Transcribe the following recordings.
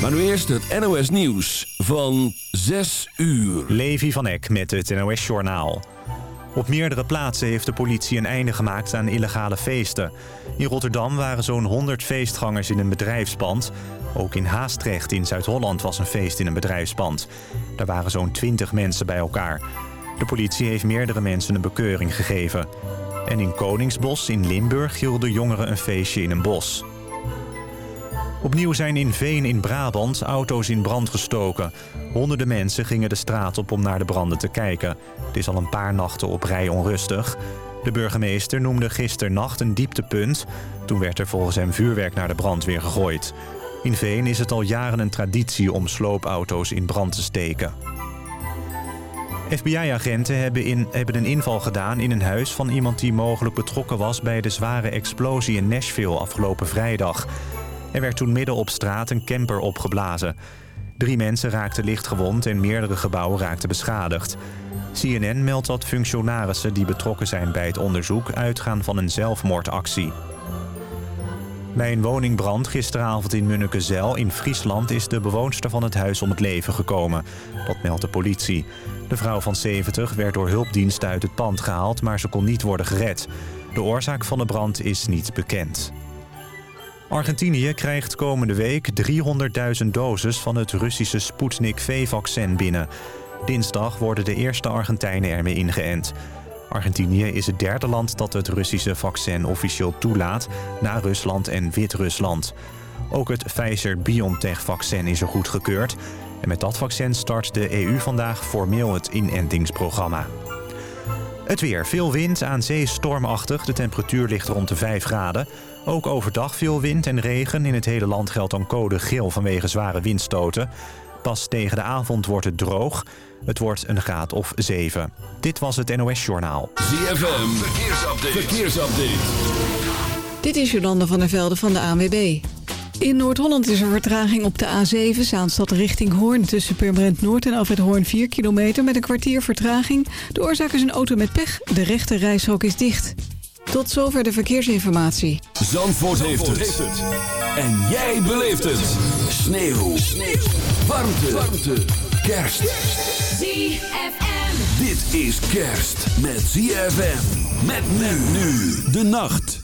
Maar nu eerst het NOS Nieuws van 6 uur. Levi van Eck met het NOS Journaal. Op meerdere plaatsen heeft de politie een einde gemaakt aan illegale feesten. In Rotterdam waren zo'n 100 feestgangers in een bedrijfspand. Ook in Haastrecht in Zuid-Holland was een feest in een bedrijfspand. Daar waren zo'n 20 mensen bij elkaar. De politie heeft meerdere mensen een bekeuring gegeven. En in Koningsbos in Limburg hielden jongeren een feestje in een bos. Opnieuw zijn in Veen in Brabant auto's in brand gestoken. Honderden mensen gingen de straat op om naar de branden te kijken. Het is al een paar nachten op rij onrustig. De burgemeester noemde gisternacht een dieptepunt. Toen werd er volgens hem vuurwerk naar de brandweer gegooid. In Veen is het al jaren een traditie om sloopauto's in brand te steken. FBI-agenten hebben, hebben een inval gedaan in een huis van iemand die mogelijk betrokken was... bij de zware explosie in Nashville afgelopen vrijdag. Er werd toen midden op straat een camper opgeblazen. Drie mensen raakten licht gewond en meerdere gebouwen raakten beschadigd. CNN meldt dat functionarissen die betrokken zijn bij het onderzoek... uitgaan van een zelfmoordactie. Bij een woningbrand gisteravond in Munnekezeil in Friesland... is de bewoonster van het huis om het leven gekomen. Dat meldt de politie. De vrouw van 70 werd door hulpdiensten uit het pand gehaald... maar ze kon niet worden gered. De oorzaak van de brand is niet bekend. Argentinië krijgt komende week 300.000 doses van het Russische Sputnik V-vaccin binnen. Dinsdag worden de eerste Argentijnen ermee ingeënt. Argentinië is het derde land dat het Russische vaccin officieel toelaat... na Rusland en Wit-Rusland. Ook het Pfizer-BioNTech-vaccin is er goedgekeurd. En met dat vaccin start de EU vandaag formeel het inentingsprogramma. Het weer. Veel wind, aan zee stormachtig. De temperatuur ligt rond de 5 graden. Ook overdag veel wind en regen. In het hele land geldt dan code geel vanwege zware windstoten. Pas tegen de avond wordt het droog. Het wordt een graad of 7. Dit was het NOS Journaal. ZFM, verkeersupdate. verkeersupdate. Dit is Jolande van der Velde van de ANWB. In Noord-Holland is er vertraging op de A7, Zaanstad richting Hoorn... tussen Purmerend Noord en Alfred Hoorn 4 kilometer met een kwartier vertraging. De oorzaak is een auto met pech. De rechte reishok is dicht. Tot zover de verkeersinformatie. Zandvoort, heeft, het. En jij beleeft het. Sneeuw. Sneeuw. Warmte. Warmte. Kerst. ZFM. Dit is kerst met ZFM. Met men nu. De nacht.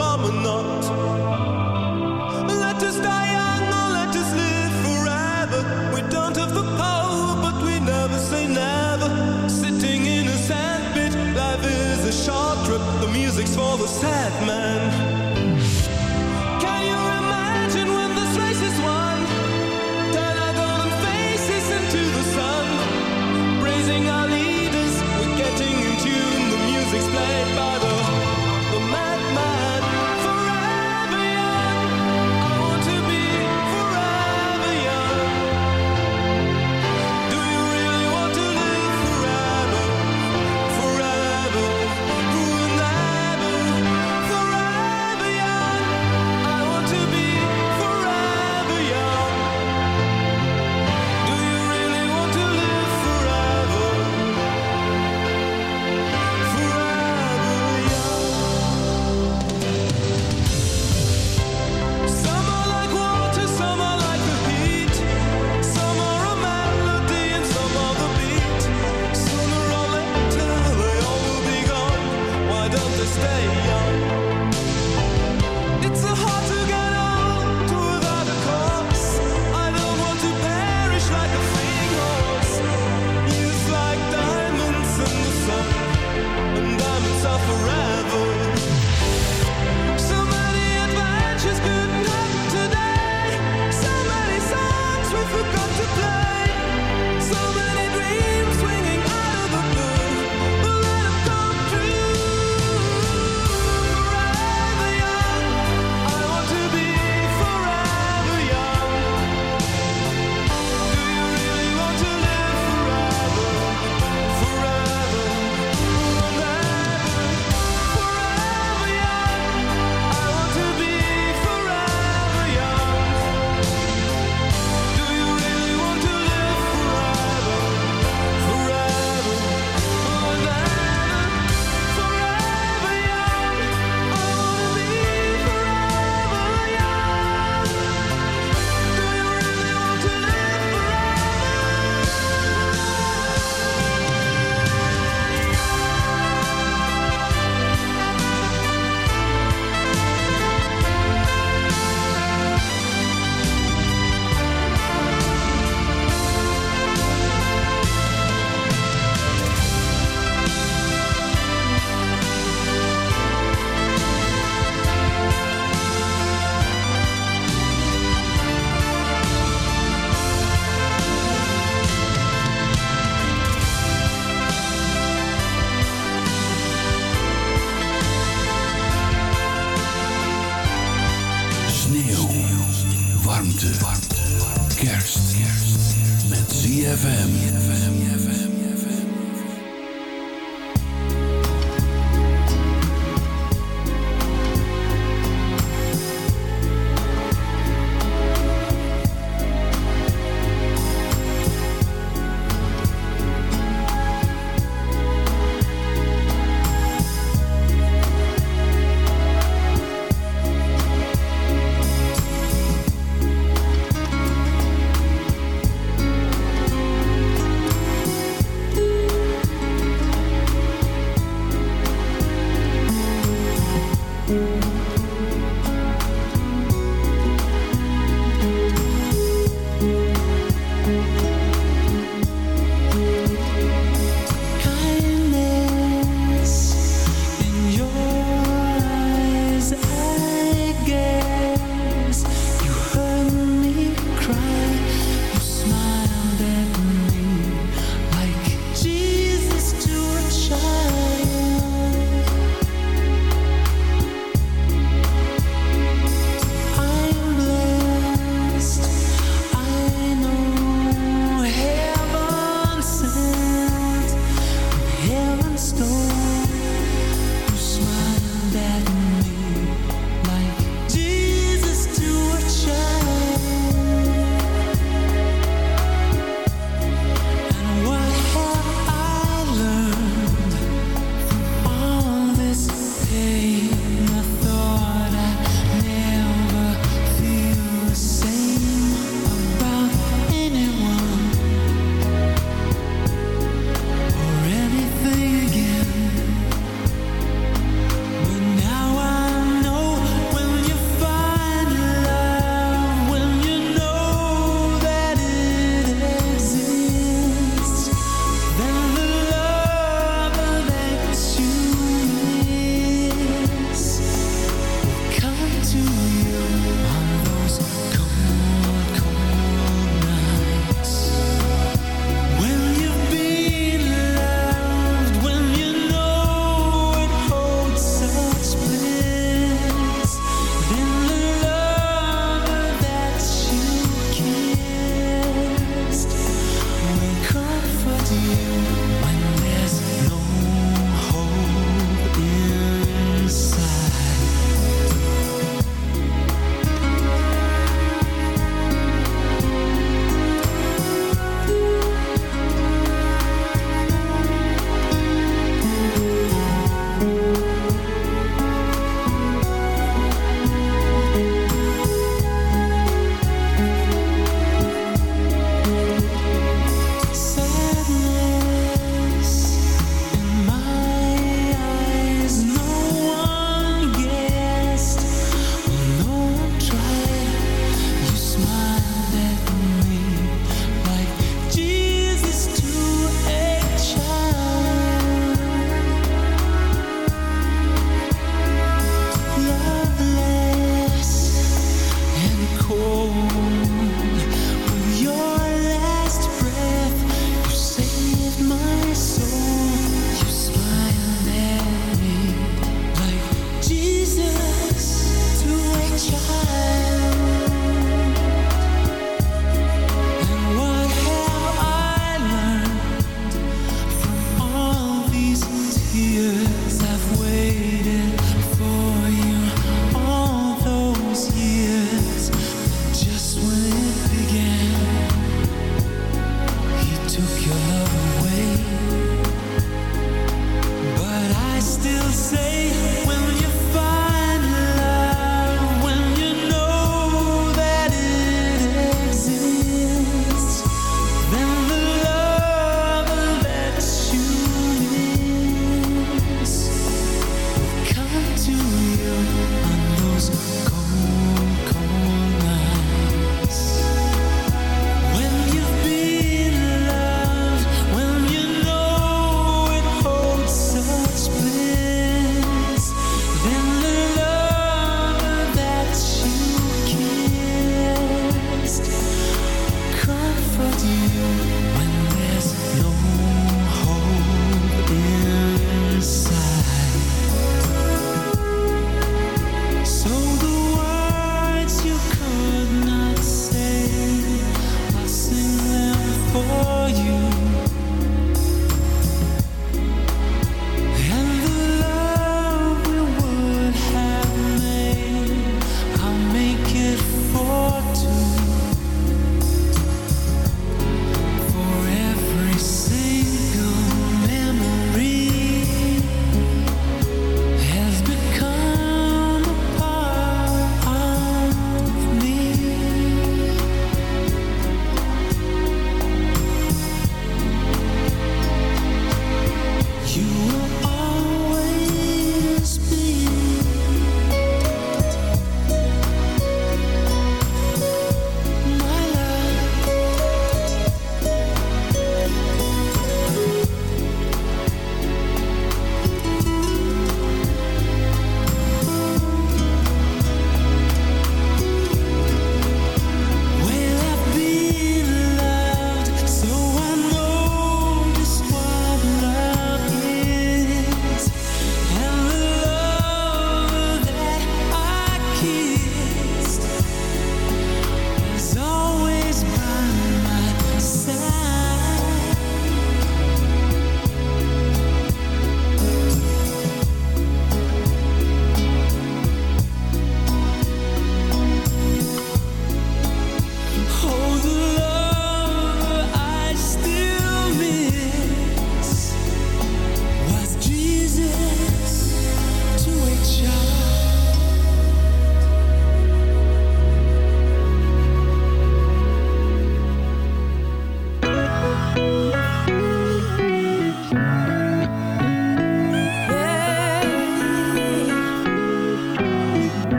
mama not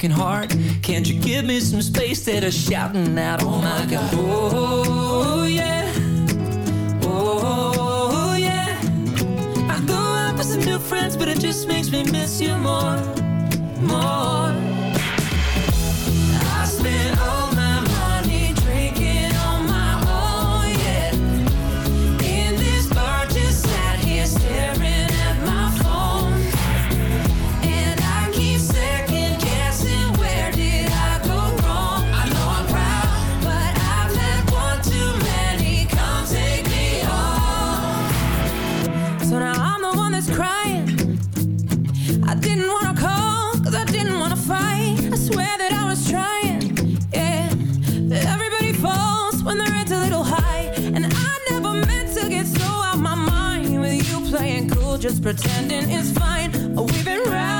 working hard. Can't you give me some space that I'm shouting out? Oh my God. Oh yeah. Oh yeah. I go out with some new friends, but it just makes me miss you more. So now I'm the one that's crying. I didn't wanna call, cause I didn't wanna fight. I swear that I was trying, yeah. But everybody falls when the head's a little high. And I never meant to get so out my mind. With you playing cool, just pretending it's fine. Oh, we've been round.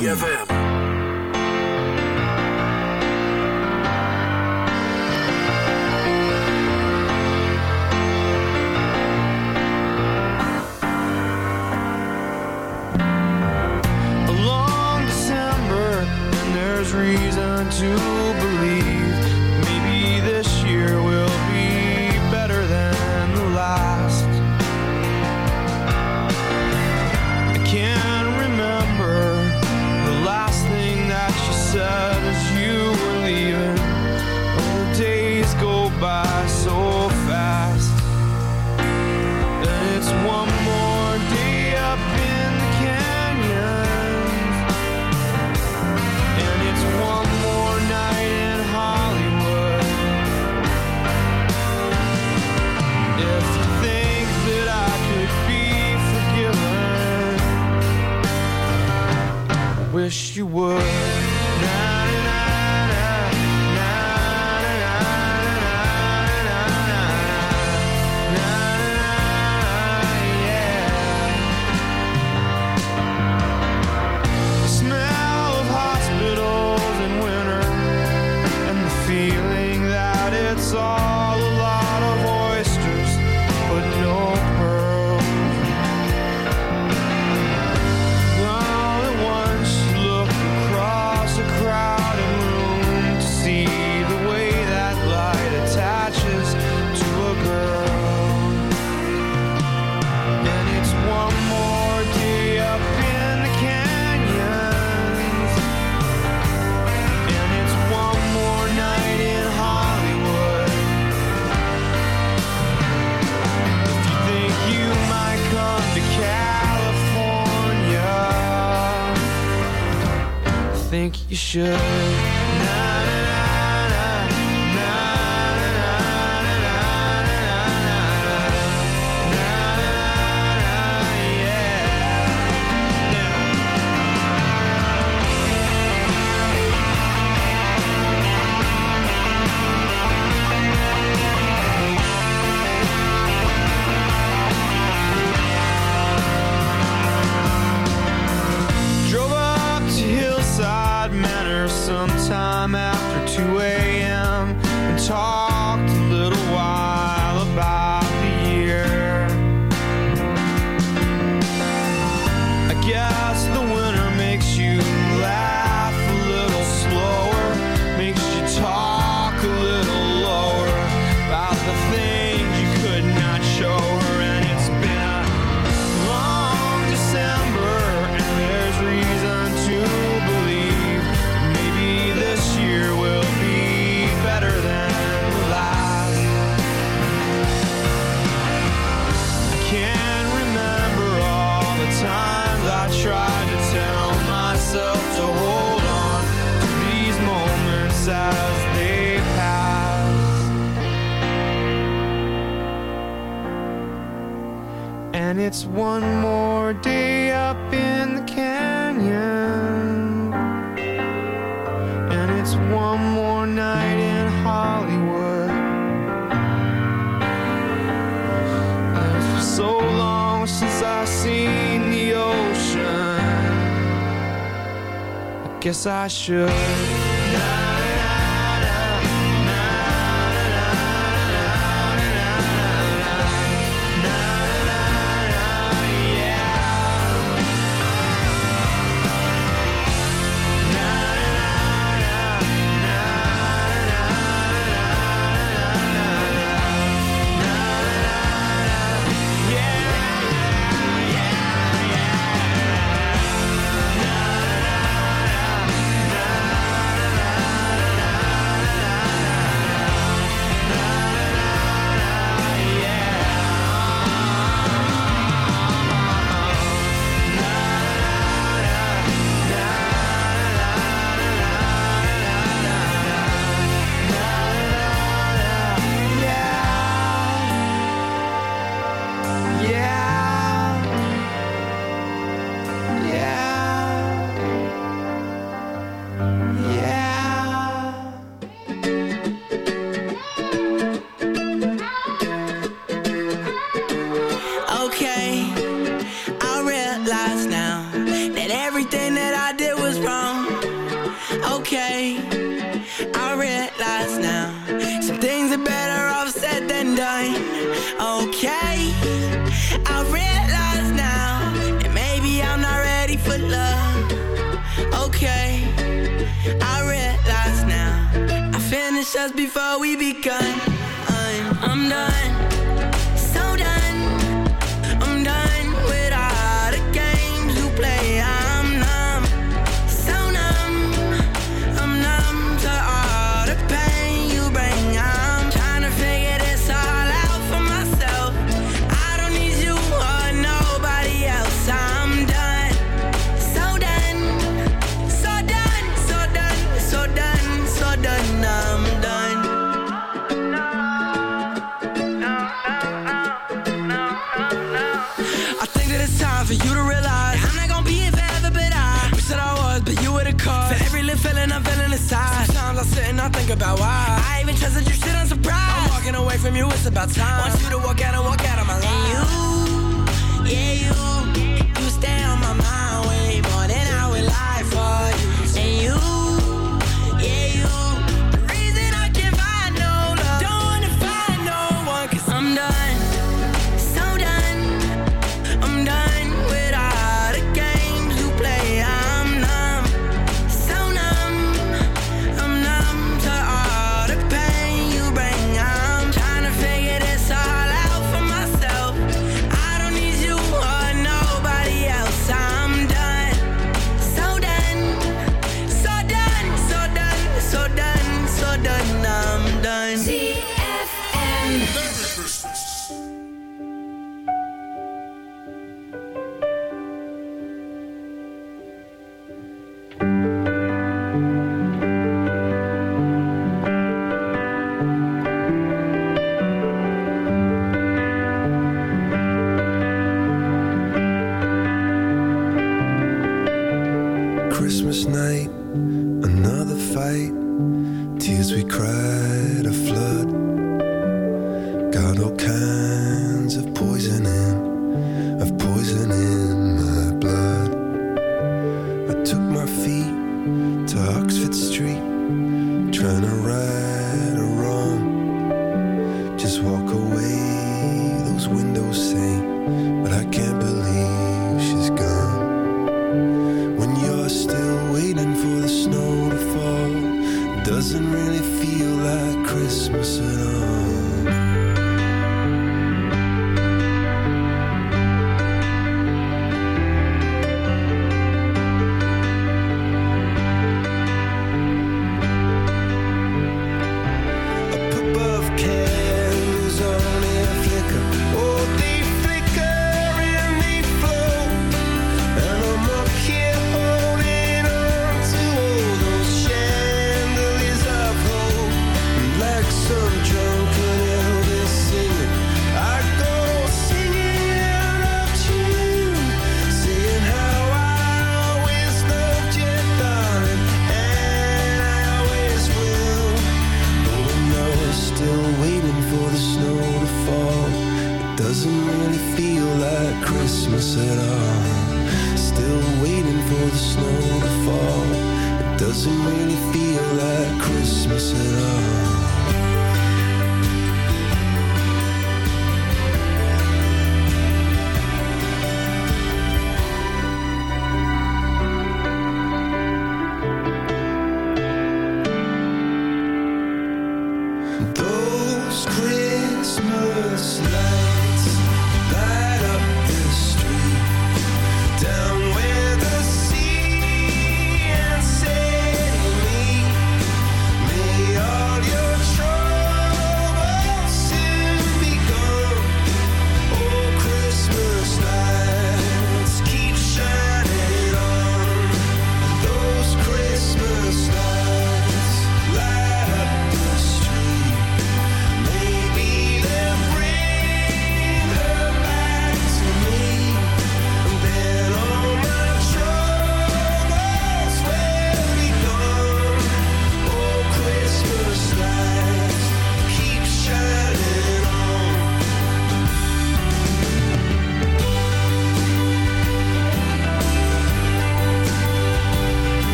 ZFM. Wish you would. I should.